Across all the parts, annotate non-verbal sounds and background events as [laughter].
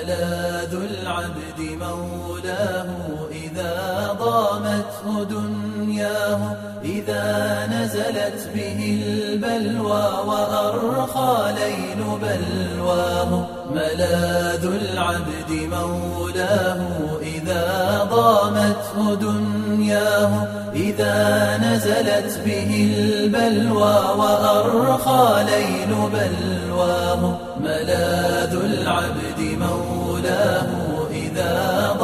ملاذ العبد مولاه إذا ضامته دنياه إذا نزلت به البلوى وأرخى ليل بلواه. ملاذ العبد مولاه إذا ضامته دنياه إذا نزلت به البلوى وأرخى ليل بلواه. ملاذ العبد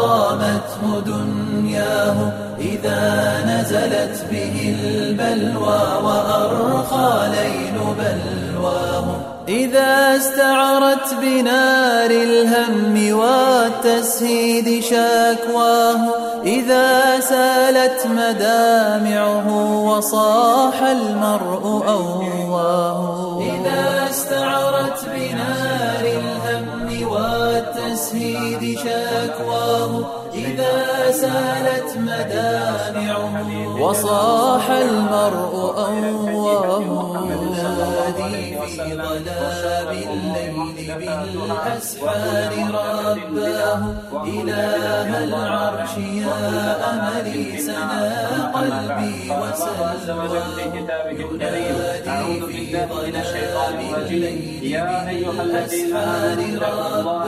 ضامته دنياه إذا نزلت به البلوى وأرخى ليل بلواه. إذا استعرت بنار الهم والتسهيد شاكواه إذا سالت مدامعه وصاح المرء أواه. إذا شاكواه إذا سالت مدامعه وصاح المرء أواه الذي في ظلام الليل بالأسحار رباه. إله العرش يا أملي سنا قلبي وسلواه. الليل يا أيها الذين آمنوا اتقوا الله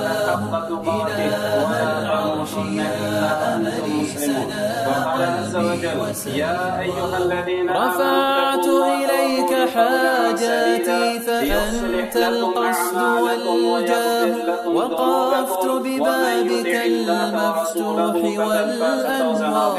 حق تقاته ولا تموتن إلا وأنتم مسلمون وقال عز وجل. يا أيها الذين رفعت إليك حاجاتي فأنت القصد والجاه. وقفت ببابك المفتوح والأنهار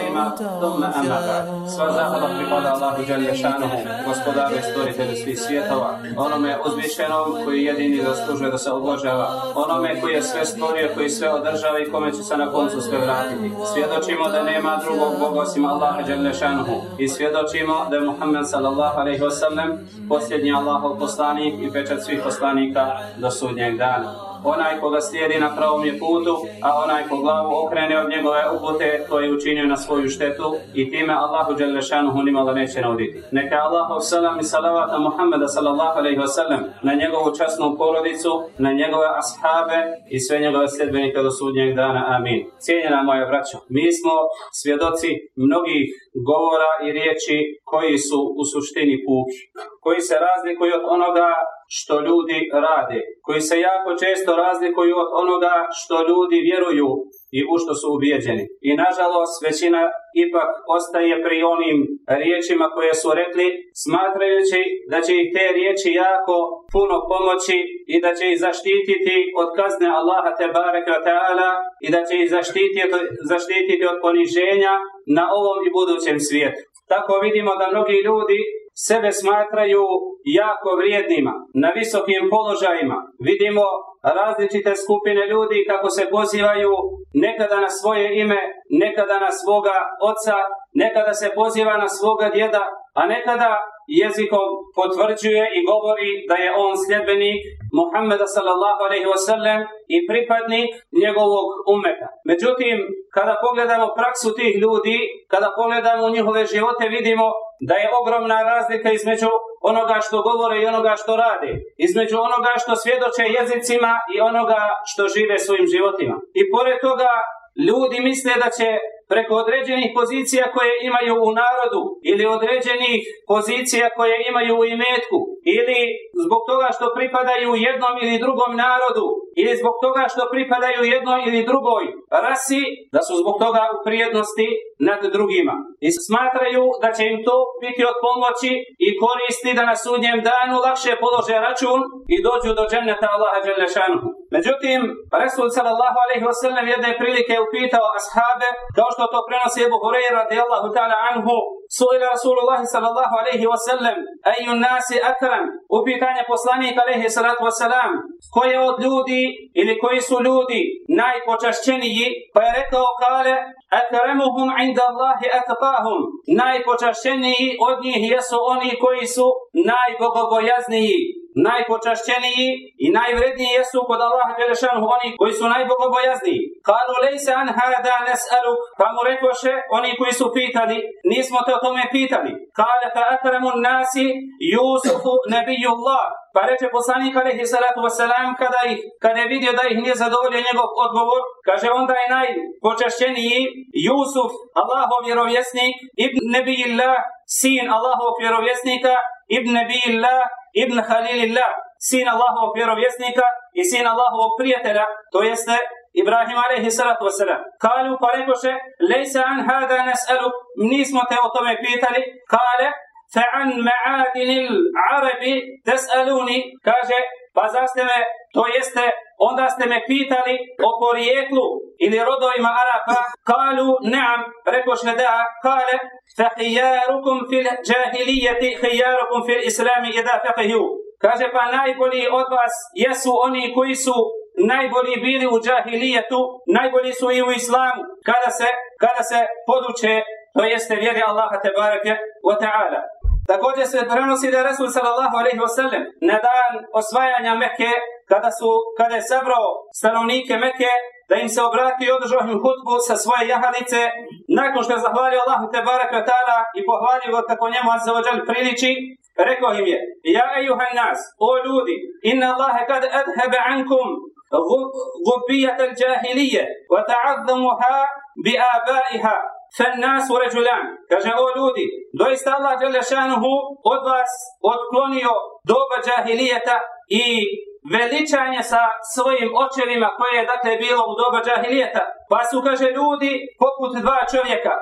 ثم أما بعد Sva zahvala pripada Allahu Đalje Šanuhu, gospodaru i stvoritelju svih svjetova, onome uzvišenom koji jedini zaslužuje da se obožava, onome koji je sve stvorio, koji sve održava i kome će se na koncu sve vratiti. Svjedočimo da nema drugog Boga osim Allaha Đalje Šanuhu i svjedočimo da je Muhammed sallallahu alaihi wasallam posljednji Allahov poslanik i pečat svih poslanika do sudnjeg dana onaj koga slijedi na pravom je putu, a onaj ko glavu okrene od njegove upute, to je učinio na svoju štetu i time Allahu Đelešanuhu nimalo neće nauditi. Neka Allahu salam i salavat na Muhammeda sallallahu alaihi wasallam, na njegovu časnu porodicu, na njegove ashabe i sve njegove sljedbenike do sudnjeg dana. Amin. Cijenjena moja braćo, mi smo svjedoci mnogih govora i riječi koji su u suštini puki, koji se razlikuju od onoga što ljudi rade, koji se jako često razlikuju od onoga što ljudi vjeruju i u što su ubijeđeni. I nažalost većina ipak ostaje pri onim riječima koje su rekli, smatrajući da će ih te riječi jako puno pomoći i da će ih zaštititi od kazne Allaha te bareka ta'ala i da će ih zaštititi, zaštititi od poniženja na ovom i budućem svijetu. Tako vidimo da mnogi ljudi sebe smatraju jako vrijednima, na visokim položajima. Vidimo različite skupine ljudi kako se pozivaju nekada na svoje ime, nekada na svoga oca, nekada se poziva na svoga djeda, a nekada jezikom potvrđuje i govori da je on sljedbenik Muhammeda sallallahu alaihi wasallam i pripadnik njegovog umeta. Međutim, kada pogledamo praksu tih ljudi, kada pogledamo njihove živote, vidimo da je ogromna razlika između onoga što govore i onoga što rade, između onoga što svjedoče jezicima i onoga što žive svojim životima. I pored toga ljudi misle da će preko određenih pozicija koje imaju u narodu ili određenih pozicija koje imaju u imetku ili zbog toga što pripadaju jednom ili drugom narodu ili zbog toga što pripadaju jednoj ili drugoj rasi da su zbog toga u prijednosti nad drugima i smatraju da će im to biti od pomoći i koristi da na sudnjem danu lakše polože račun i dođu do dženneta Allaha Đelešanuhu. Međutim, Resul sallallahu alaihi jedne prilike upitao ashabe kao što to prenosi Ebu Hureyra radijallahu ta'ala anhu Suila Rasulullah sallallahu alaihi wa sallam Aju nasi akram Upitanje poslanika alaihi salatu wa salam Ko je od ljudi ili koji su ljudi najpočašćeniji Pa je rekao kale Akramuhum inda Allahi atqahum Najpočašćeniji od njih jesu oni koji su najbogobojazniji najpočašćeniji i najvredniji jesu kod Allaha Đelešanu oni koji su najbogobojazniji. Kalu lejse an hada nes'alu, pa mu rekoše oni koji su pitali, nismo te o tome pitali. Kale fa akramu nasi Jusufu nebijullah, Pa reče poslanik alaihi salatu wasalam kada, ih, kada je vidio da ih nije zadovoljio njegov odgovor, kaže onda je najpočašćeniji Jusuf, Allahov vjerovjesnik, ibn Nebijillah, sin Allahovog vjerovjesnika, ibn Nebijillah, ibn Halilillah, sin Allahovog vjerovjesnika i sin Allahovog prijatelja, to jeste Ibrahim alaihi salatu wasalam. Kalu pa rekoše, lejsa an hada nas'alu, nismo te o tome pitali. Kale, fa an ma'adinil arabi tes'aluni, kaže, pa zaste me, to jeste, onda ste me pitali o porijeklu ili rodovima Arapa, kalu neam, rekoše da, kale, fa hijarukum fil jahilijeti, hijarukum fil islami ida faqihju. Kaže, pa najbolji od vas jesu oni koji su najbolji bili u džahilijetu, najbolji su i u islamu, kada se, kada se poduče, to jeste vjeri Allaha te bareke wa ta'ala. Također se prenosi da je Resul sallallahu alaihi wasallam na dan osvajanja Mekke, kada, su, kada je sabrao stanovnike Mekke, da im se obratio i održao im hutbu sa svoje jahalice, nakon što je zahvalio Allahu te barakatara i pohvalio ga kako njemu se ođel priliči, rekao im je, Ja ejuhaj nas, o ljudi, inna Allahe kad adhebe ankum gubijat al-đahilije, wa ta'adzamuha bi abaiha, Fen nas u ređuljam. Kaže, o ljudi, doista Allah Đelešanuhu od vas otklonio doba džahilijeta i veličanje sa svojim očevima koje je dakle bilo u doba džahilijeta. Pa su, kaže, ljudi poput dva čovjeka.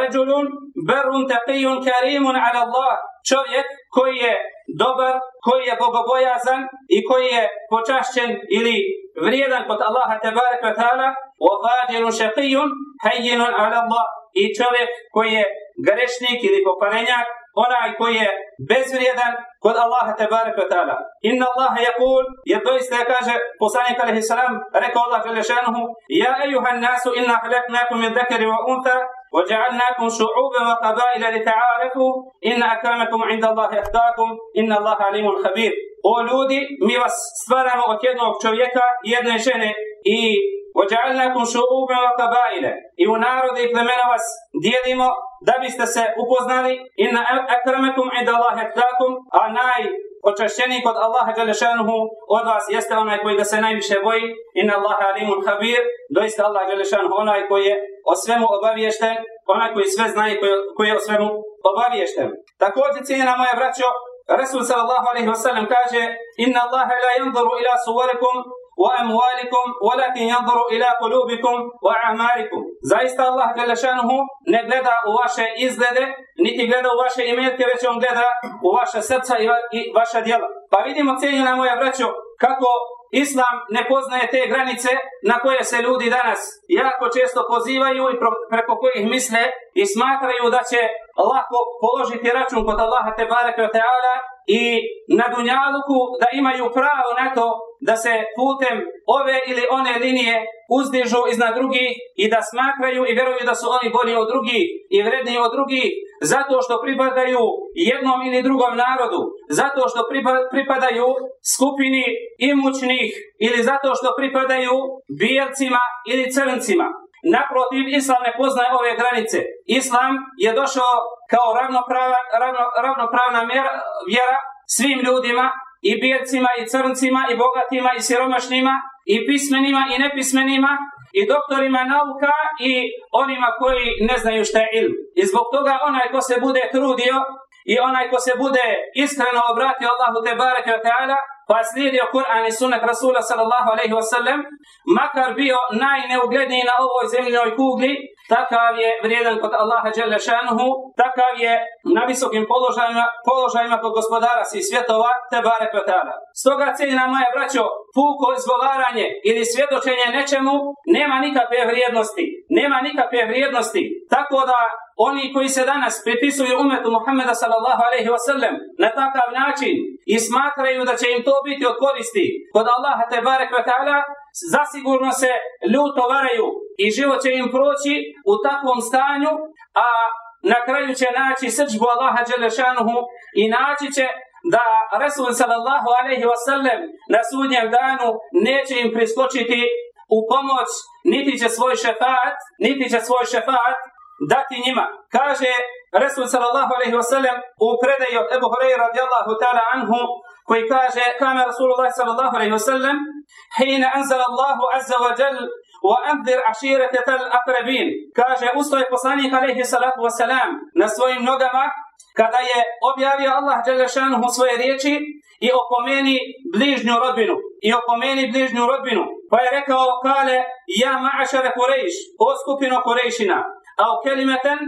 Ređulun berun taqijun karimun ala Allah. Čovjek koji je dobar, koji je bogobojazan i koji je počašćen ili vrijedan kod Allaha tebarek wa ta'ala وَفَاجِرٌ شَقِيٌّ هَيِّنٌ عَلَى اللَّهِ i čovjek koji je grešnik ili pokvarenjak, onaj koji je bezvrijedan kod Allaha tebarek wa ta'ala. Inna Allaha yakul, jer doista kaže poslanik alaihi salam, rekao Allah želešanuhu, Ja ejuhan nasu inna halaknakum min dhakari wa untha, وجعلناكم شعوبا وقبائل لتعارفوا إن أكرمكم عند الله أتقاكم إن الله عليم خبير. O ljudi, mi vas stvaramo od jednog čovjeka i jedne žene i وَجَعَلْنَاكُمْ شُعُوبًا وَقَبَائِلَ. I u narode i plemena vas dijelimo da biste se upoznali inna akramakum inda Allah etkakum a naj počašćeniji kod Allaha Đalešanuhu od vas jeste onaj koji ga se najviše boji. Inna Allah alimun habir doista Allah Đalešanuhu onaj koji je o svemu obaviješten onaj koji sve zna i koji, je o svemu obaviješten. Također cijena moja braćo Rasul sallallahu alaihi wa sallam kaže inna Allah la yanzuru ila suvarikum وأموالكم ولكن ينظر إلى قلوبكم وأعمالكم zaista Allah Đelešanuhu ne gleda u vaše izglede niti gleda u vaše imetke već on gleda u vaše srca i, va, i vaša djela pa vidimo cijenjena moja braćo kako Islam ne poznaje te granice na koje se ljudi danas jako često pozivaju i preko kojih misle i smatraju da će lako položiti račun kod Allaha te ta'ala i na dunjaluku da imaju pravo na to da se putem ove ili one linije uzdižu iznad drugih i da smatraju i vjeruju da su oni bolji od drugih i vredniji od drugih zato što pripadaju jednom ili drugom narodu, zato što pripadaju skupini imućnih ili zato što pripadaju bijelcima ili crncima. Naprotiv, Islam ne poznaje ove granice. Islam je došao kao ravnopravna, ravno, ravnopravna mjera, vjera svim ljudima i bijelcima i crncima i bogatima i siromašnima i pismenima i nepismenima i doktorima nauka i onima koji ne znaju šta je ilm. I zbog toga onaj ko se bude trudio i onaj ko se bude iskreno obratio Allahu te bareke pa slijedio Kur'an i sunet Rasula sallallahu alaihi wasallam makar bio najneugledniji na ovoj zemljinoj kugli takav je vrijedan kod Allaha dželle šanuhu takav je na visokim položajima, položajima kod gospodara svih svjetova te ta'ala stoga cijeljena moja braćo puko izgovaranje ili svjedočenje nečemu nema nikakve vrijednosti nema nikakve vrijednosti. Tako da oni koji se danas pripisuju umetu Muhammeda sallallahu alaihi wa sallam na takav način i smatraju da će im to biti od koristi kod Allaha te barek ta'ala, zasigurno se ljuto varaju i život će im proći u takvom stanju, a na kraju će naći srđbu Allaha Đelešanuhu i naći će da Rasul sallallahu alaihi wa sallam na sudnjem danu neće im priskočiti u pomoć, niti će svoj šefat, niti će svoj šefat dati njima. Kaže Resul sallallahu alaihi wasallam u predaju od Ebu Hureyra radijallahu ta'ala anhu koji kaže kame Rasulullah sallallahu alaihi wasallam hina anzal Allahu azza wa jal wa anzir aširete tal akrabin kaže ustoje poslanik alaihi salatu wasalam na svojim nogama kada je objavio Allah Đelešanuhu svoje riječi i opomeni bližnju rodbinu. I opomeni bližnju rodbinu. Pa je rekao, kale, ja ma'ašare Kurejš, o skupino Kurejšina, a u kelimeten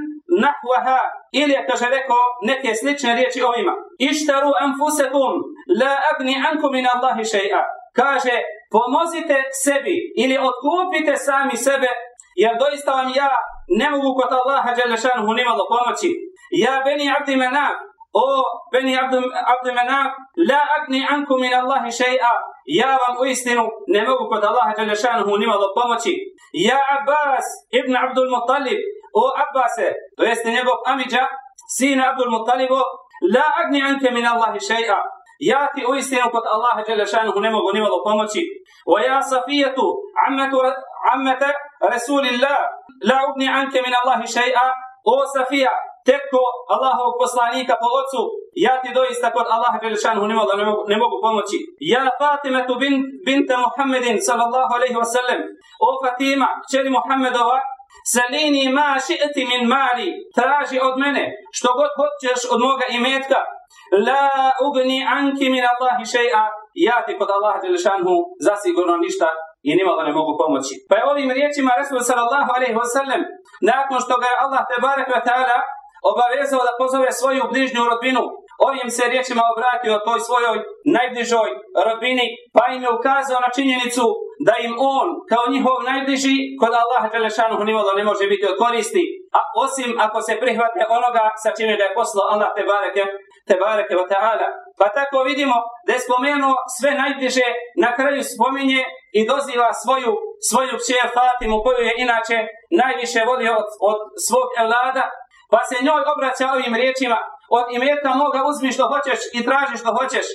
nahvaha, ili je, kaže, rekao neke slične riječi ovima. Ištaru anfusekum, la agni ankum min Allahi še'a. Kaže, pomozite sebi ili otkupite sami sebe, jer doista vam ja ne mogu kod Allaha Đelešanuhu nimalo pomoći. يا بني عبد مناف أو بني عبد عبد مناف لا أغني عنكم من الله شيئا. يا وان ويستنو не могу الله جل شأنه ни мало помоћи يا عباس ابن عبد المطلب أو عباس то есть него амиджа син عبد المطلب لا أغني عنك من الله شيئا. يا تي ويستنو под Аллаха джалешану не могу ни мало помоћи ويا صفية عمة عمة رسول الله لا أغني عنك من الله شيئا. أو صفية tetko Allahovog poslanika po ocu, ja ti doista kod Allaha Đelešanu ne ne mogu, pomoći. Ja Fatimetu bin, binte Muhammedin sallallahu alaihi wasallam, o Fatima, čeri Muhammedova, Salini ma ši'ti min mali, traži od mene što god hoćeš od moga imetka. La ugni anki min Allahi še'a, ja ti kod Allaha Đelešanu zasigurno ništa i nimalo ne mogu pomoći. Pa je ovim riječima Rasul sallallahu alaihi wasallam, nakon što ga je Allah te barek wa ta'ala obavezao da pozove svoju bližnju rodbinu, ovim se riječima obratio toj svojoj najbližoj rodbini, pa im je ukazao na činjenicu da im on, kao njihov najbliži, kod Allaha Đelešanuhu ne može biti od koristi, a osim ako se prihvate onoga sa čime ga je poslao Allah te bareke, te bareke wa ta'ala. Pa tako vidimo da je spomenuo sve najbliže, na kraju spominje i doziva svoju, svoju kćer Fatimu, koju je inače najviše volio od, od svog evlada, pa se njoj obraća ovim riječima, od imetka moga uzmi što hoćeš i traži što hoćeš,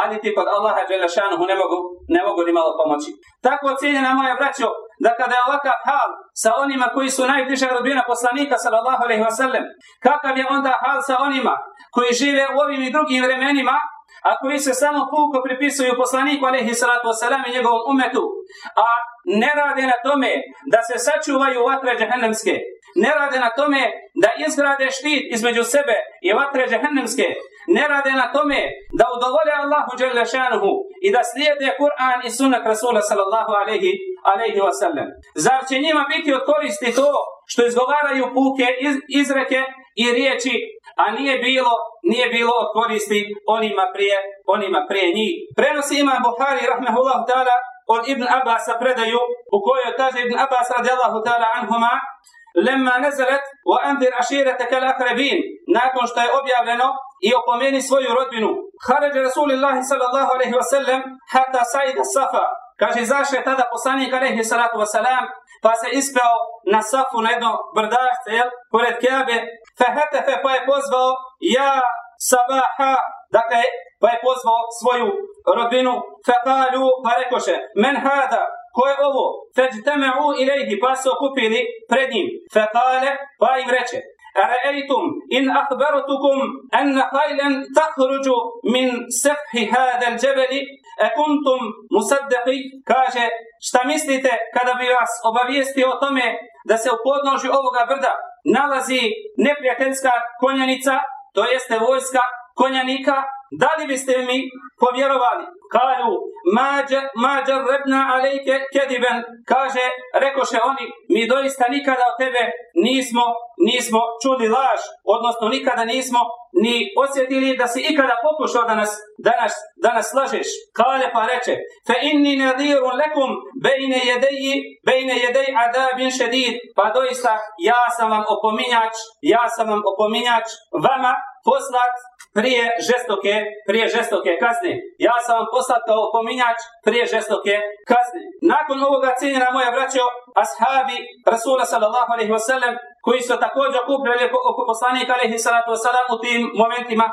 ali ti kod Allaha Đelešanuhu ne mogu, ne mogu ni malo pomoći. Tako cijenjena moja braćo, da kada je ovakav hal sa onima koji su najbliža rodbina poslanika sallallahu alaihi wasallam, kakav je onda hal sa onima koji žive u ovim i drugim vremenima, a koji se samo puko pripisuju poslaniku alaihi salatu wasalam i njegovom umetu, a ne rade na tome da se sačuvaju vatre džehennemske, ne rade na tome da izgrade štit između sebe i vatre džehennemske, ne rade na tome da udovole Allahu dželle šanuhu i da slijede Kur'an i sunnet Rasula sallallahu alaihi, alaihi wasallam. Zar će njima biti od koristi to što izgovaraju puke iz, izreke i riječi, a nije bilo nije bilo koristi onima prije onima prije njih. Prenosi imam Buhari rahmehullahu ta'ala od Ibn Abbasa predaju u kojoj kaže Ibn Abbas radijallahu ta'ala anhuma Lemma nezalet wa andir aširetaka l'akrabin nakon što je objavljeno i opomeni svoju rodbinu. Haređe Rasulillahi sallallahu alaihi wa sallam hata sajda safa Kaže, zašto je tada poslanik alaihi salatu wasalam, pa se ispeo na safu na jedno brdašce, jel, pored Kjabe, fehetefe pa je pozvao, ja sabaha, dakle, pa je pozvao svoju rodbinu, fekalu, pa rekoše, men hada, ko je ovo? Feđteme'u ilaihi, pa se okupili pred njim. Fekale, pa im reče, أرأيتم إن أخبرتكم أن خيلا تخرج من سفح هذا الجبل أكنتم مصدقي kaže šta mislite kada bi vas obavijestio o tome da se u podnožju ovoga brda nalazi neprijateljska konjanica to jeste vojska konjanika da li biste mi povjerovali? Kalu, mađa rebna alejke kediben, kaže, rekoše oni, mi doista nikada od tebe nismo, nismo čuli laž, odnosno nikada nismo ni osjetili da si ikada pokušao da nas, da nas, da nas slažeš. Kale pa reče, fe inni nadirun lekum bejne jedeji, bejne jedej adabin šedid, pa doista ja sam vam opominjač, ja sam vam opominjač, vama poslat prije žestoke, prije žestoke kazne. Ja sam vam poslat kao pominjač prije žestoke kazne. Nakon ovoga cijenjena moja braćo, ashabi Rasula sallallahu alaihi wasallam, koji su također okupljali oko poslanika alaihi salatu wasallam u tim momentima,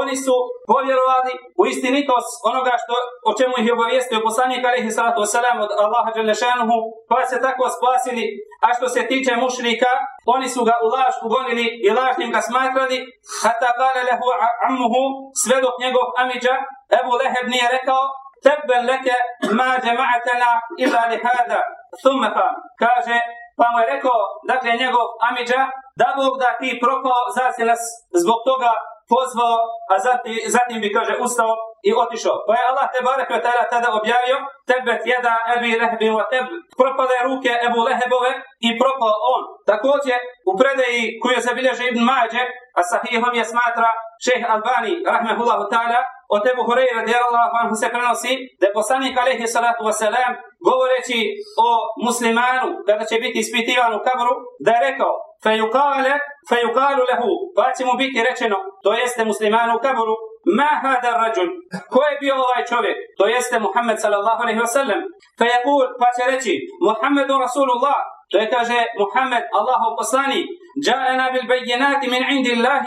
Oni su povjerovali u istinitost onoga što, o čemu ih je obavijestio poslanik alaihi salatu wasalam od Allaha Đelešanuhu, pa se tako spasili. A što se tiče mušrika, oni su ga u laž ugonili i lažnim ga smatrali, hata kale lehu ammuhu, sve dok njegov amidža, Ebu Leheb nije rekao, tebben leke ma džema'atena ila li hada, thumeha, kaže, pa mu je rekao, dakle, njegov amidža, da Bog da ti propao, zasi nas zbog toga pozvao, a zatim, zatim bi, kaže, ustao i otišao. Pa je Allah te barek tada objavio, tebet jeda ebi lehbi wa teb, propale ruke Ebu Lehebove i propao on. Također, u predaji koju zabilježe Ibn Mađe, a sahihom je smatra šeheh Albani, rahmehullahu ta'ala, od Ebu Hureyre radijallahu anhu se prenosi da je poslanik alaihi salatu wasalam govoreći o muslimanu kada će biti ispitivan u kabru da je rekao فيقال فيقال له فاتم بك رچنو تو يست مسلمان كبرو ما هذا الرجل؟ كو اي بي اولاي چوبك تو يست محمد صلى الله عليه وسلم. فيقول فاتي محمد رسول الله. تو يكاجه محمد الله قصاني جاءنا بالبينات من عند الله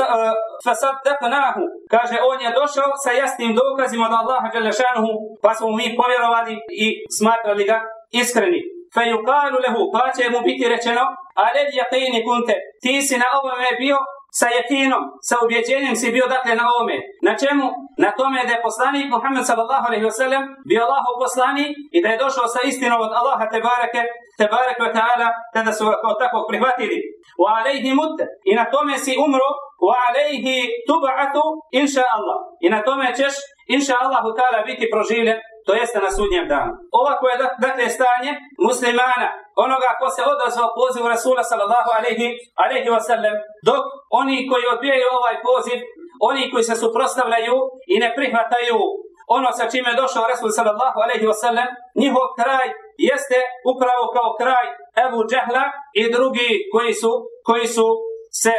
آه، فصدقناه. كاجه اون دوشو، سيستم دوكازي من الله جل شأنه. فاسمو مي پوروالي اي سماتر لغا اسكرني فيقال له će mu biti rečeno alel yaqini kunte ti si na ovome bio sa jekinom, sa ubjeđenjem si bio dakle na ovome. Na čemu? Na tome da je poslanik Muhammed sallallahu alaihi wasallam bio Allahov poslanik i da je došao sa istinom od Allaha te bareke, te bareke wa ta'ala, tada su kao tako prihvatili. Wa alaihi mudde. I na tome si umro, wa alaihi tuba'atu, inša Allah. I na tome ćeš, inša Allahu ta'ala, biti proživljen to jeste na sudnjem danu. Ovako je dakle stanje muslimana, onoga ko se odazvao pozivu Rasula sallallahu alaihi, alaihi wasallam, dok oni koji odbijaju ovaj poziv, oni koji se suprostavljaju i ne prihvataju ono sa čime je došao Rasul sallallahu alaihi wasallam, njihov kraj jeste upravo kao kraj Ebu Džehla i drugi koji su, koji su se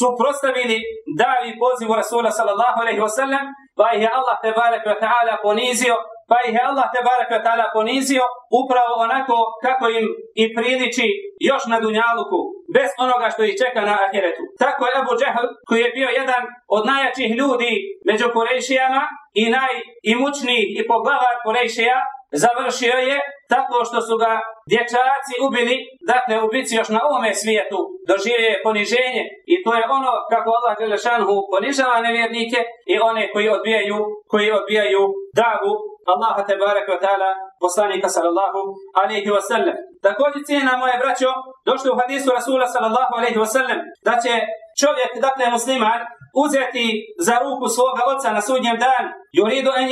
suprostavili davi pozivu Rasula sallallahu alaihi wasallam, pa ih je Allah te barek ta'ala ponizio pa ih je Allah te ta'ala ponizio upravo onako kako im i priliči još na dunjaluku, bez onoga što ih čeka na ahiretu. Tako je Abu Džehl, koji je bio jedan od najjačih ljudi među Korejšijama i najimućnijih i poglavar Korejšija, završio je tako što su ga dječaci ubili, dakle u bici još na ovome svijetu doživje poniženje i to je ono kako Allah Đelešanhu ponižava nevjernike i one koji odbijaju, koji odbijaju davu Allaha te barek wa ta'ala poslanika sallallahu alaihi wa sallam. Također cijena moje braćo, došli u hadisu Rasula sallallahu alaihi wa sallam, da će čovjek, dakle musliman, uzeti za ruku svoga oca na sudnjem dan, yuridu en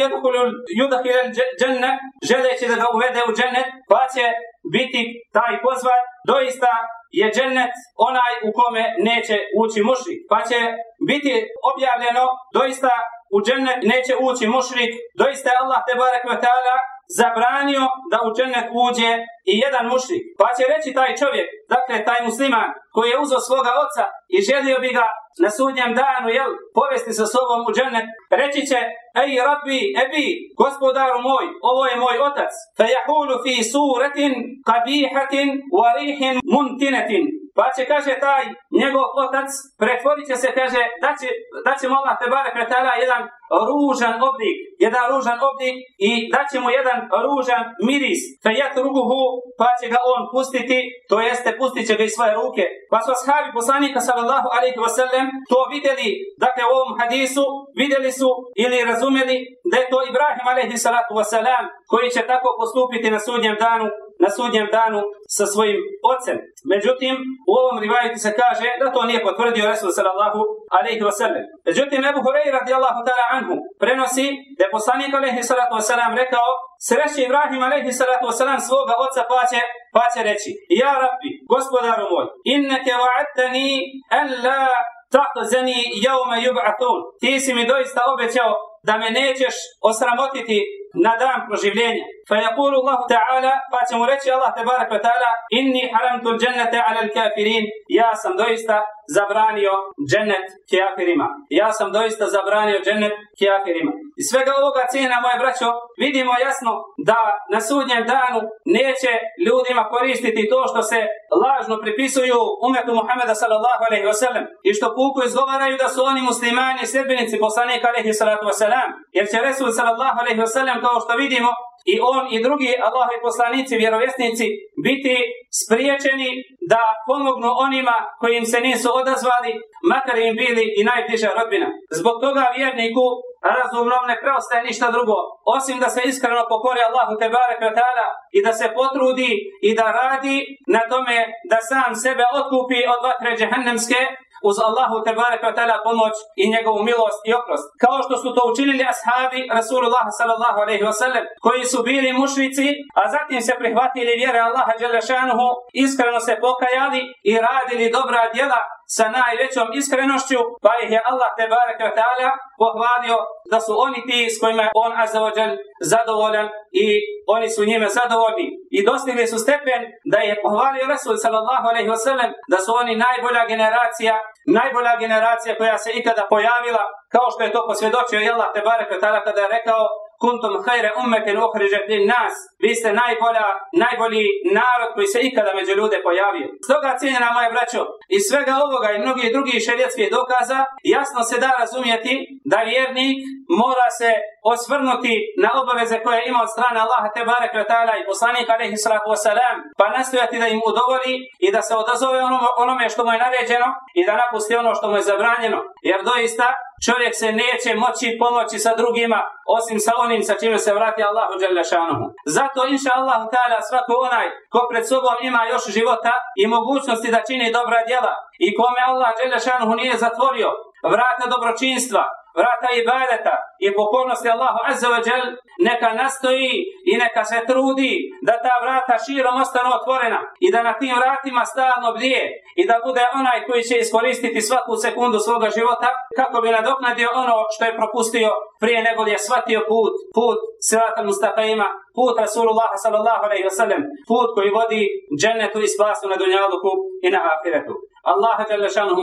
yudakhil dženne, želeći da ga uvede u džennet, pa će biti taj pozvat, doista je džennet onaj u kome neće ući mušri. Pa će biti objavljeno doista u džennet neće ući mušrik, doista je Allah te barek zabranio da u džennet uđe i jedan mušrik. Pa će reći taj čovjek, dakle taj musliman koji je uzeo svoga oca i želio bi ga na sudnjem danu, jel, povesti sa sobom u džennet, reći će, ej rabbi, ebi, gospodaru moj, ovo je moj otac, fe jahulu fi suretin, kabihatin, warihin, muntinetin. Pa će, kaže, taj njegov otac, pretvorit će se, kaže, da će, da će Allah te bare pretala jedan ružan oblik, jedan ružan oblik i da će mu jedan ružan miris, fe jet ruguhu, pa će ga on pustiti, to jeste pustit će ga iz svoje ruke. Pa su ashabi poslanika sallallahu alaihi wasallam to vidjeli, dakle u ovom hadisu, vidjeli su ili razumjeli da je to Ibrahim alaihi salatu wasalam koji će tako postupiti na sudnjem danu na sudnjem danu sa svojim ocem. Međutim, u ovom rivajetu se kaže da to nije potvrdio Resul sallallahu alaihi wa sallam. Međutim, Ebu Hureyri radijallahu ta'ala anhu prenosi da je poslanik alaihi salatu wa sallam rekao sreći Ibrahim alaihi salatu wa sallam svoga oca pa će, pa će reći Ja rabbi, gospodaru moj, inneke wa'attani an la tahzani jaume yub'atun. Ti si mi doista obećao da me nećeš osramotiti na dan proživljenja. Fa yakulu Allah ta'ala, pa će mu reći Allah te barek ta'ala, inni haramtu džennete ala kafirin, ja sam doista zabranio džennet kafirima. Ja sam doista zabranio džennet kafirima. I svega ovoga cijena, moje braćo, vidimo jasno da na sudnjem danu neće ljudima koristiti to što se lažno pripisuju umetu Muhammeda sallallahu alaihi wasallam i što puku izgovaraju da su oni muslimani i sedbenici poslanika alaihi salatu wasalam. Jer će Resul sallallahu alaihi wasallam kao što vidimo i on i drugi Allahovi poslanici, vjerovjesnici, biti spriječeni da pomognu onima koji se nisu odazvali, makar im bili i najbliža rodbina. Zbog toga vjerniku razumnom ne preostaje ništa drugo, osim da se iskreno pokori Allahu te barek i da se potrudi i da radi na tome da sam sebe otkupi od vatre džehennemske uz Allahu te barek pomoć i njegovu milost i oprost. Kao što su to učinili ashabi Rasulullah sallallahu alaihi wasallam, koji su bili mušnici, a zatim se prihvatili vjere Allaha Đelešanuhu, iskreno se pokajali i radili dobra djela sa najvećom iskrenošću, pa ih je Allah te barek pohvalio da su oni ti s kojima on azzawajal zadovoljan i oni su njime zadovoljni. I dostigli su stepen da je pohvalio Rasul sallallahu alaihi wasallam da su oni najbolja generacija, najbolja generacija koja se ikada pojavila, kao što je to posvjedočio Allah te barek kada je rekao kuntum hajre ummeten uhrižet lin nas. Vi ste najbolja, najbolji narod koji se ikada među ljude pojavio. Stoga cijenjena moje braćo, iz svega ovoga i mnogih drugih šerijetskih dokaza, jasno se da razumjeti da vjernik mora se osvrnuti na obaveze koje ima od strane Allaha te barek i poslanika alaihi salatu wasalam, pa nastojati da im udovoli i da se odazove onome što mu je naređeno i da napusti ono što mu je zabranjeno. Jer doista čovjek se neće moći pomoći sa drugima osim sa onim sa čime se vrati Allahu Đalešanuhu. Zato inša Allahu ta'ala svako onaj ko pred sobom ima još života i mogućnosti da čini dobra djela i kome Allah Đalešanuhu nije zatvorio vrata dobročinstva, vrata ibadeta i pokornosti Allahu Azza wa Jal, neka nastoji i neka se trudi da ta vrata širom ostanu otvorena i da na tim vratima stalno blije i da bude onaj koji će iskoristiti svaku sekundu svoga života kako bi nadoknadio ono što je propustio prije nego je shvatio put, put sirata mustaqima, put Rasulullah sallallahu alaihi wa sallam, put koji vodi džennetu i spasu na dunjaluku i na ahiretu. Allaha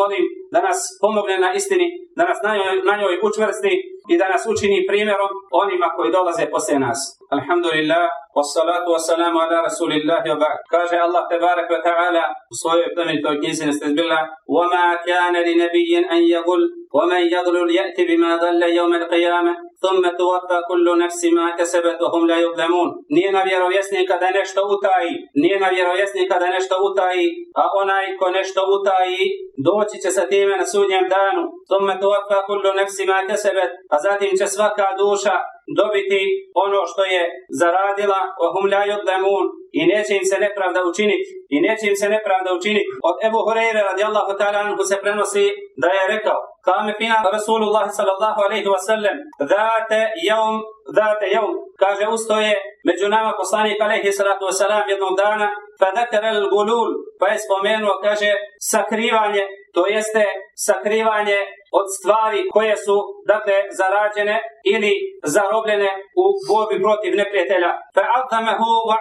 molim da nas pomogne na istini, da nas na njoj, na njoj učvrsti i da nas učini primjerom onima koji dolaze poslije nas. Alhamdulillah, wassalatu wassalamu ala rasulillahi wa ba'd. Kaže Allah tebarek wa ta'ala u svojoj plemenitoj knjizi nestezbila وَمَا كَانَ لِنَبِيٍّ أَنْ يَغُلْ وَمَنْ يَغْلُلْ يَأْتِ بِمَا ضَلَّ يَوْمَ الْقِيَامَةِ ثم توفى كل نفس ما كسبت وهم لا يظلمون nije na vjerovjesnika da nešto utaji nije na vjerovjesnika da nešto utaji a onaj ko nešto utaji doći će sa time na sudnjem danu ثم توفى كل نفس ما كسبت a zatim će svaka duša dobiti ono što je zaradila وهم لا يظلمون i neće im se nepravda učiniti i neće im se nepravda učiniti od Ebu Hureyre radijallahu ta'ala anhu se prenosi da je rekao kame fina Rasulullah sallallahu alaihi wa sallam dhate jaum dhate jaum kaže ustoje među nama poslanik alaihi salatu wa salam jednog dana fa al gulul pa je spomenuo kaže sakrivanje to jeste sakrivanje od stvari koje su dakle zarađene ili zarobljene u borbi protiv neprijatelja. Fa'adzamahu wa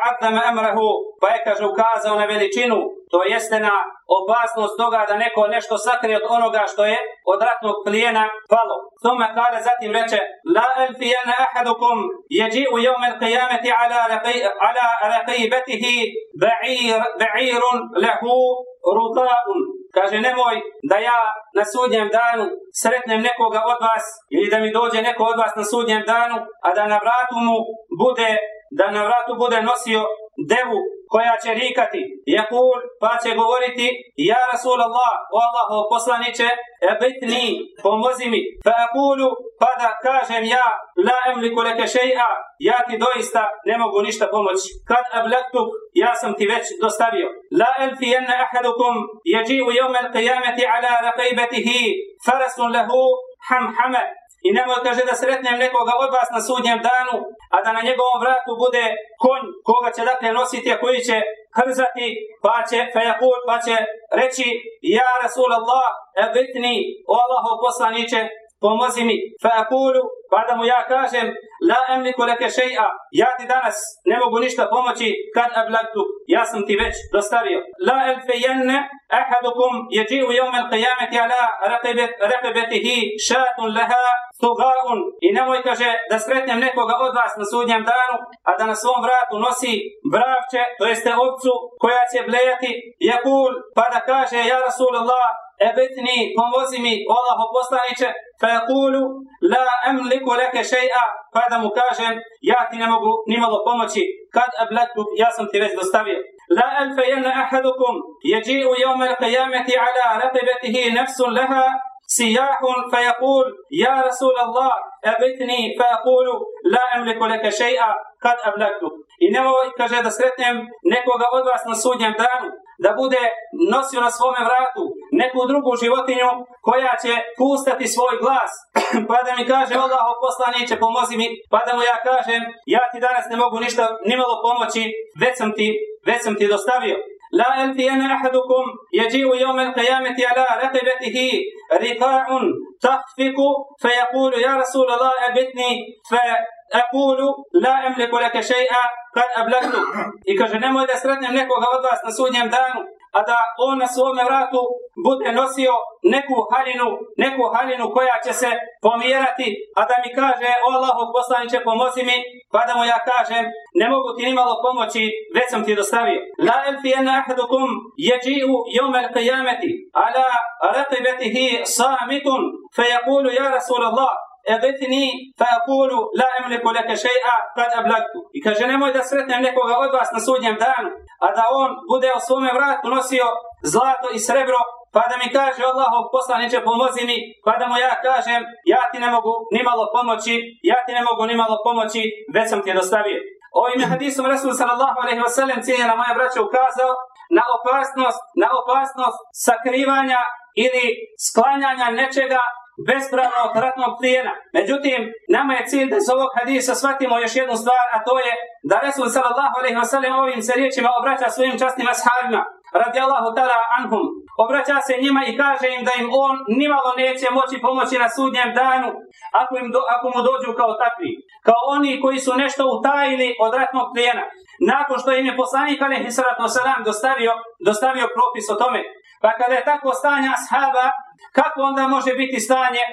amrahu, pa je kaže ukazao na veličinu, to jeste na opasnost toga da neko nešto sakrije od onoga što je od ratnog plijena palo. Tome kada zatim reče La elfijana ahadukum jeđi'u jevme qiyameti ala, ala raqibetihi ba'irun lehu ruda'un. Kaže, nemoj da ja na sudnjem danu sretnem nekoga od vas ili da mi dođe neko od vas na sudnjem danu, a da na vratu mu bude, da na vratu bude nosio devu koja će rikati, jakul, pa će govoriti, ja Rasul Allah, o poslaniće, ebitni, pomozi mi, fa akulu, pa da kažem ja, la emliku leke šeja, ja ti doista ne mogu ništa pomoći. Kad ablaktuk, ja sam ti već dostavio. La elfi jenne ahadukum, jeđi u jomel qiyameti ala raqibetihi, farasun lehu hamhame, i nemoj kaže da sretnem nekoga od vas na sudnjem danu, a da na njegovom vratu bude konj koga će dakle nositi, a koji će hrzati, pa će pa će reći Ja Rasul Allah, ebitni, o Allahov poslaniće, pomozi mi, fa akulu, da mu ja kažem, la emliku leke šeja, ja ti danas ne mogu ništa pomoći kad ablagtu, ja sam ti već dostavio. La elfejenne ahadukum jeđi'u jevmel qiyameti ala rekebetihi šatun leha tugaun. I nemoj kaže da sretnem nekoga od vas na sudnjem danu, a da na svom vratu nosi bravče, to jeste ovcu koja će blejati, jakul, pa da kaže, ja Rasulallah, أبتني تنظمي والله بوستانيك فيقول لا أملك لك شيئا. فهذا مكاشن. يا تي نمغو نمغو قد أبلدتك يا سمتي već dostavio لا ألفين أحدكم. يجيء يوم القيامة على رقبته نفس لها سياح. فيقول يا رسول الله أبتني. فأقول لا أملك لك شيئا. قد أبلدتك. إنما nemoj, kaže, نكو sretnem nekoga od vas da bude nosio na svome vratu neku drugu životinju koja će pustati svoj glas, [clears throat] pa da mi kaže, Allaho poslaniće, pomozi mi, pa da mu ja kažem, ja ti danas ne mogu ništa nimalo pomoći, već sam ti, već sam ti dostavio. لا يلفين أحدكم يجيء يوم القيامة على رقبته رقاع تخفق فيقول يا رسول الله أبتني Ekulu, la emliku leke šeja, kad ablaktu. I kaže, nemoj da sretnem nekoga od vas na sudnjem danu, a da on na svome vratu bude nosio neku halinu, neku halinu koja će se pomjerati, a da mi kaže, o Allaho poslaniće, pomozi mi, pa da mu ja kažem, ne mogu ti nimalo pomoći, već sam ti dostavio. La elfi ena ahadukum jomel qiyameti, ala ratibetihi samitun, fe jakulu ja Rasulallah, edetini, fa yakulu, la amliku laka shay'a qad ablagtu I kaže, nemoj da sretnem nekoga od vas na sudnjem danu, a da on bude u svome vratu nosio zlato i srebro, pa da mi kaže Allahov poslaniće pomozi mi, pa da mu ja kažem ja ti ne mogu ni malo pomoći, ja ti ne mogu ni malo pomoći, već sam ti je dostavio. Ovim hadisom Rasul sallallahu alaihi wa sallam cijenjena moja braća ukazao na opasnost, na opasnost sakrivanja ili sklanjanja nečega bespravnog ratnog plijena. Međutim, nama je cilj da iz ovog hadisa shvatimo još jednu stvar, a to je da Resul sallallahu alaihi wa sallam ovim se riječima obraća svojim častnim ashabima, radijallahu ta'ala anhum. Obraća se njima i kaže im da im on nimalo neće moći pomoći na sudnjem danu ako, im do, ako mu dođu kao takvi. Kao oni koji su nešto utajili od ratnog plijena. Nakon što im je poslanik alaihi sallam dostavio, dostavio propis o tome. Pa kada je tako stanje ashaba, kako onda može biti stanje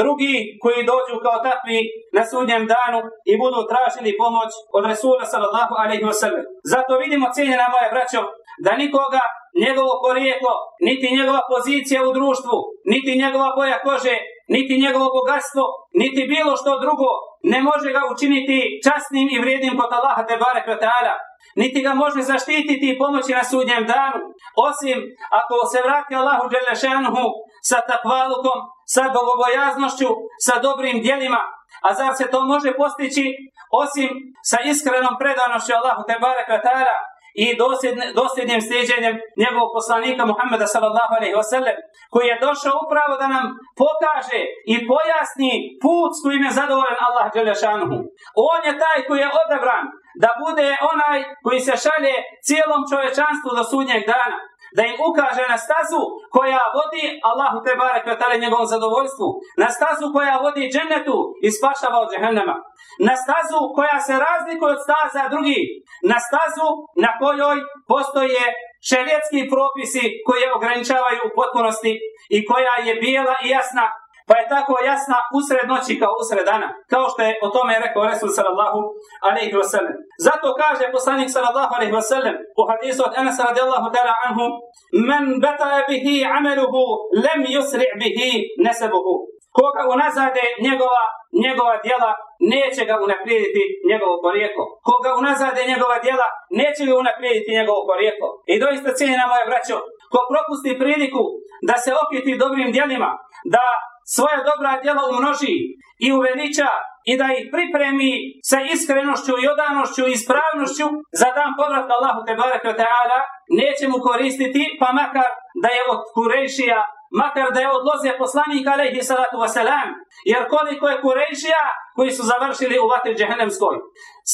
drugi koji dođu kao takvi na sudnjem danu i budu tražili pomoć od Resula sallallahu alaihi wa sallam. Zato vidimo cijenjena moje braćo da nikoga njegovo porijeklo, niti njegova pozicija u društvu, niti njegova boja kože, niti njegovo bogatstvo, niti bilo što drugo ne može ga učiniti časnim i vrijednim kod Allaha te barek niti ga može zaštititi i pomoći na sudnjem danu, osim ako se vrati Allahu Đelešanuhu sa takvalukom, sa bogobojaznošću, sa dobrim djelima, a zar se to može postići osim sa iskrenom predanošću Allahu te bareka i dosljednim sliđenjem njegovog poslanika Muhammeda sallallahu alaihi wasallam koji je došao upravo da nam pokaže i pojasni put s kojim je zadovoljen Allah Đelešanuhu. On je taj koji je odabran da bude onaj koji se šalje cijelom čovečanstvu do sudnjeg dana da im ukaže na stazu koja vodi Allahu te barek njegovom zadovoljstvu, na stazu koja vodi džennetu i spašava od džehennema, na stazu koja se razlikuje od staza drugih, na stazu na kojoj postoje šerijetski propisi koji je ograničavaju u potpunosti i koja je bijela i jasna pa je tako jasna usred noći kao usred dana, kao što je o tome rekao Resul sallallahu alaihi wa sallam. Zato kaže poslanik sallallahu alaihi wa sallam u hadisu od Enes radijallahu ta'ala anhu Men betaje bihi ameluhu lem yusri' bihi nesebuhu. Koga unazade njegova, njegova djela, neće ga unaprijediti njegovo porijeklo. Koga unazade njegova djela, neće ga unaprijediti njegovo porijeklo. I doista cijenjena moje braćo, ko propusti priliku da se okiti dobrim djelima, da svoja dobra djela umnoži i uveliča i da ih pripremi sa iskrenošću i odanošću i ispravnošću za dan povratka Allahu te barek ta'ala neće mu koristiti pa makar da je od Kurejšija makar da je od loze poslanika alaihi salatu wasalam jer koliko je Kurejšija koji su završili u vatri džehennemskoj.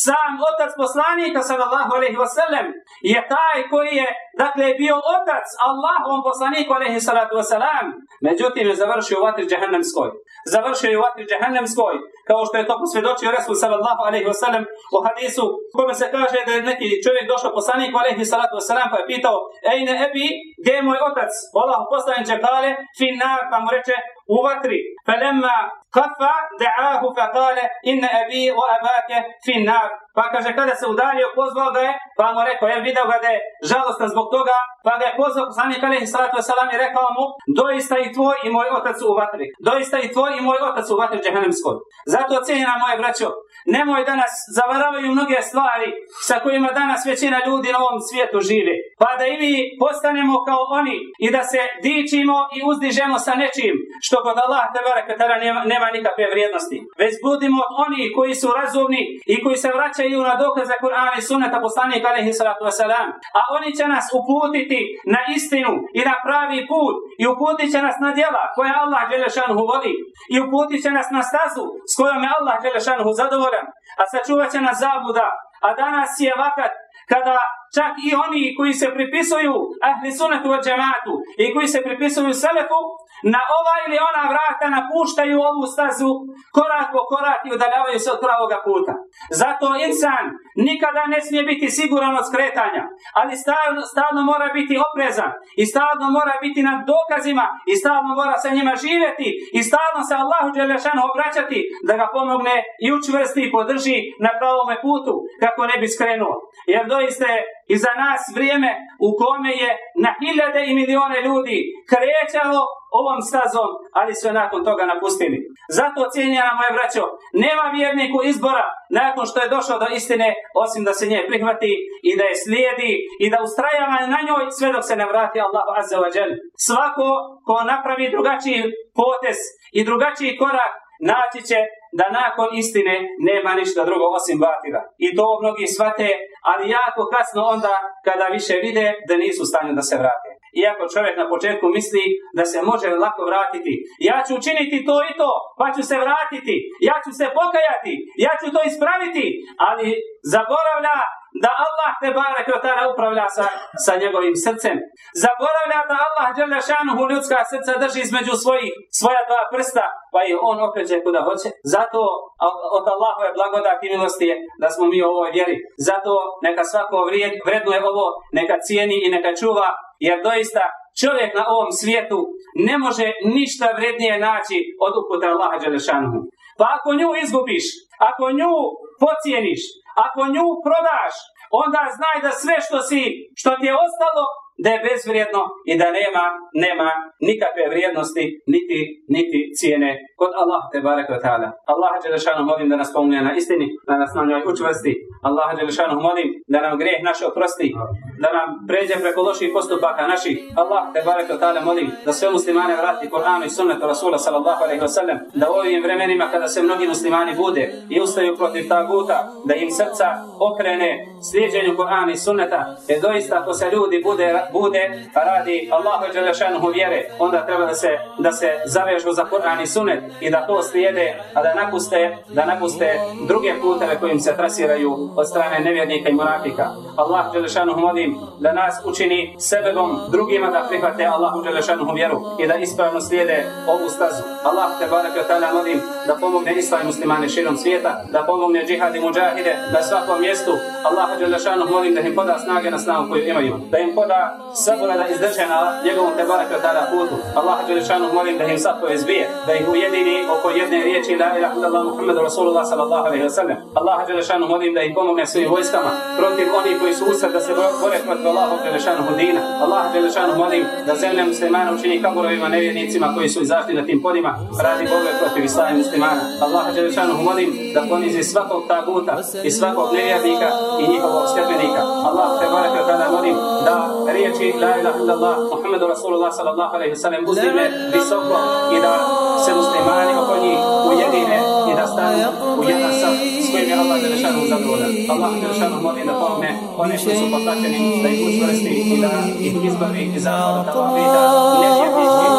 Sam otac poslanika sallallahu alejhi ve sellem je taj koji je dakle bio otac Allahovom poslaniku alejhi salatu vesselam. Međutim je završio u vatri džehennemskoj. Završio je u vatri džehennemskoj kao što je to posvjedočio Resul sallallahu alejhi ve sellem u hadisu kome se kaže da je neki čovjek došao poslaniku alejhi salatu vesselam pa je pitao: "Ejne ebi, gdje je moj otac?" Allah poslanice kale: "Finnar", pa mu reče: "U vatri." Falamma qafa da'ahu fa kale: "Inna abi wa abaka finnar." Pa kaže kada se udalio, pozvao ga je, pa mu rekao, jer video ga da je žalostan zbog toga, pa ga je pozvao poslanik alejhi salatu vesselam i rekao mu: "Doista i tvoj i moj otac u vatri. Doista i tvoj i moj otac u vatri džehennemskoj." Zato cijenjena moje braćo, nemoj da nas zavaravaju mnoge stvari sa kojima danas većina ljudi na ovom svijetu žive. Pa da i mi postanemo kao oni i da se dičimo i uzdižemo sa nečim što kod Allah nema, nema nikakve vrijednosti. Već budimo oni koji su razumni i koji se vraćaju na dokaze Kur'ana i sunneta poslanika alejhi salatu vesselam. A oni će nas uputiti na istinu i na pravi put i uputit će nas na djela koja Allah Đelešanuhu voli i uputit će nas na stazu s kojom je Allah Đelešanuhu zadovoljan, a sačuvat će nas zabuda. A danas je vakat kada čak i oni koji se pripisuju ahli sunetu od džematu i koji se pripisuju selefu, na ova ili ona vrata napuštaju ovu stazu korak po korak i udaljavaju se od pravoga puta. Zato insan nikada ne smije biti siguran od skretanja, ali stalno, stalno mora biti oprezan i stalno mora biti na dokazima i stalno mora sa njima živjeti i stalno se Allahu Đelešanu obraćati da ga pomogne i učvrsti i podrži na pravome putu kako ne bi skrenuo. Jer doista je iza nas vrijeme u kome je na hiljade i milijone ljudi krećalo ovom stazom, ali sve nakon toga napustili. Zato cijenjena moje braćo, nema vjerniku izbora nakon što je došao do istine, osim da se nje prihvati i da je slijedi i da ustrajava na njoj sve dok se ne vrati Allahu Azza wa Svako ko napravi drugačiji potez i drugačiji korak, naći će da nakon istine nema ništa drugo osim batila. I to mnogi shvate, ali jako kasno onda kada više vide da nisu u stanju da se vrate. Iako čovjek na početku misli da se može lako vratiti. Ja ću učiniti to i to, pa ću se vratiti. Ja ću se pokajati. Ja ću to ispraviti. Ali zaboravlja da Allah te barek upravlja sa, sa njegovim srcem. Zaboravlja da Allah šanuhu ljudska srca drži između svojih, svoja dva prsta, pa i on okreće kuda hoće. Zato od Allahove blagodati i milosti je da smo mi u ovoj vjeri. Zato neka svako vrednuje ovo, neka cijeni i neka čuva, jer doista čovjek na ovom svijetu ne može ništa vrednije naći od uputa Allaha Đelešanuhu. Pa ako nju izgubiš, ako nju pocijeniš, ako nju prodaš, onda znaj da sve što si, što ti je ostalo, da je bezvrijedno i da nema, nema nikakve vrijednosti, niti, niti cijene kod Allah te barek ta'ala. Allah Đelešanu molim da nas pomogne na istini, da nas na njoj učvrsti. Allah Đelešanu molim da nam grijeh naš oprosti, da nam pređe preko loših postupaka naših. Allah te barek ta'ala molim da sve muslimane vrati Koranu i sunnetu Rasula sallallahu alaihi wa sallam, da u ovim vremenima kada se mnogi muslimani bude i ustaju protiv taguta, da im srca okrene slijedženju Korana i sunneta, jer doista ako se ljudi bude bude radi Allahu Đelešanuhu vjere, onda treba da se, da se zavežu za Kur'an i sunet i da to slijede, a da napuste, da napuste druge puteve kojim se trasiraju od strane nevjernika i monafika. Allah Đelešanuhu molim da nas učini sebebom drugima da prihvate Allahu Đelešanuhu vjeru i da ispravno slijede ovu stazu. Allah te ta'ala molim da pomogne islam muslimane širom svijeta, da pomogne džihad i muđahide na svakom mjestu. Allah Đelešanuhu molim da im poda snage na snagu koju imaju, da im poda sabora da izdrže njegovom te baraka tada putu. Allah Đelešanu molim da im satko izbije, da ih ujedini oko jedne riječi la ilaha illallah Muhammedu Rasulullah sallallahu alaihi wa sallam. Allah Đelešanu molim da ih pomogne svojim vojskama protiv onih koji su usad da se bore protiv Allahu Đelešanu dina. Allah Đelešanu molim da zemlja muslimana učini kaburovima nevjernicima koji su izašli na tim podima radi borbe protiv islama muslimana. Allah Đelešanu molim da ponizi svakog taguta i svakog nevjernika i njihovog stepenika. Allah te baraka tada molim da riječi la ilaha illallah Muhammedu Rasulullah sallallahu alaihi sallam uzdigne visoko i da se muslimani oko njih ujedine i da stanu u jedan sam s kojim je Allah Đelešanu zadovoljan. Allah Đelešanu molim da pomogne one koji su potlačeni, da ih učvrsti i da ih izbavi iz zapada tavavida, nevjerničkih